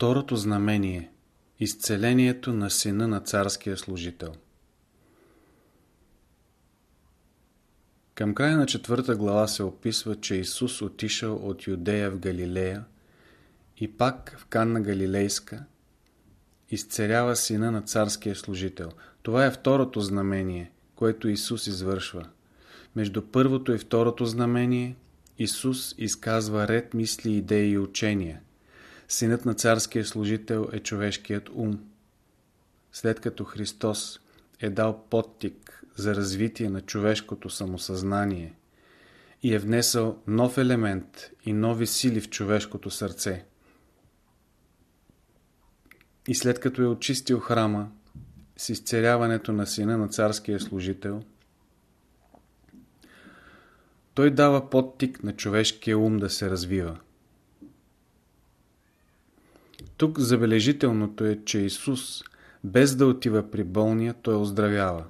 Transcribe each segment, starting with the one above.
Второто знамение – изцелението на сина на царския служител. Към края на четвърта глава се описва, че Исус отишъл от Юдея в Галилея и пак в Канна Галилейска изцелява сина на царския служител. Това е второто знамение, което Исус извършва. Между първото и второто знамение Исус изказва ред мисли, идеи и учения – Синът на царския служител е човешкият ум. След като Христос е дал подтик за развитие на човешкото самосъзнание и е внесъл нов елемент и нови сили в човешкото сърце, и след като е очистил храма с изцеряването на сина на царския служител, той дава подтик на човешкия ум да се развива. Тук забележителното е, че Исус, без да отива при болния, той оздравява.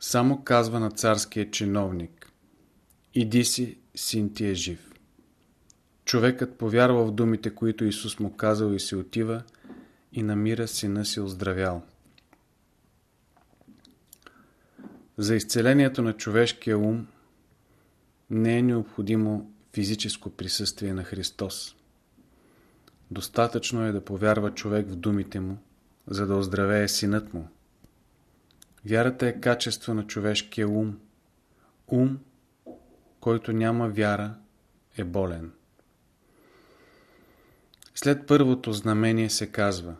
Само казва на царския чиновник Иди си, син ти е жив. Човекът повярва в думите, които Исус му казал и се отива и намира сина си оздравял. За изцелението на човешкия ум не е необходимо физическо присъствие на Христос. Достатъчно е да повярва човек в думите му, за да оздравее синът му. Вярата е качество на човешкия ум. Ум, който няма вяра, е болен. След първото знамение се казва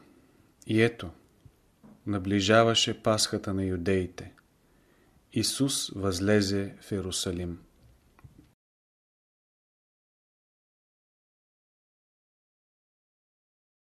И ето, наближаваше Пасхата на юдеите. Исус възлезе в Иерусалим.